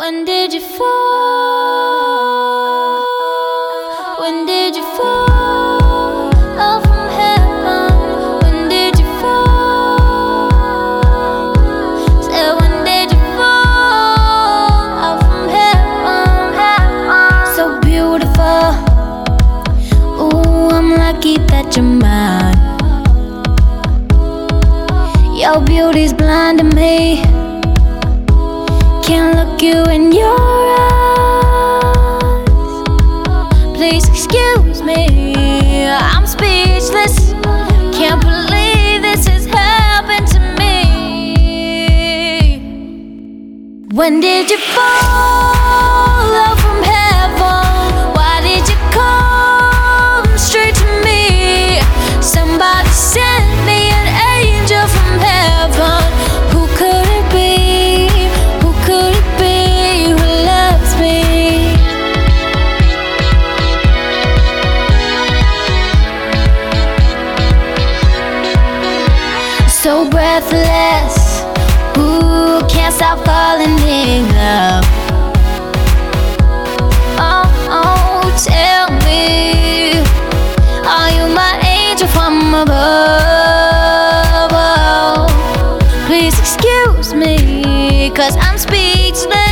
When did you fall? When did you fall? Oh, from heaven. When did you fall? Say, when did you fall? Oh, from heaven. So beautiful. Ooh, I'm lucky that you're mine. Your beauty's blinding me. Can't look you in your eyes. Please excuse me, I'm speechless. Can't believe this has happened to me. When did you fall breathless. Ooh, can't stop falling in love. Oh, oh, tell me, are you my angel from above? Oh, please excuse me, cause I'm speechless.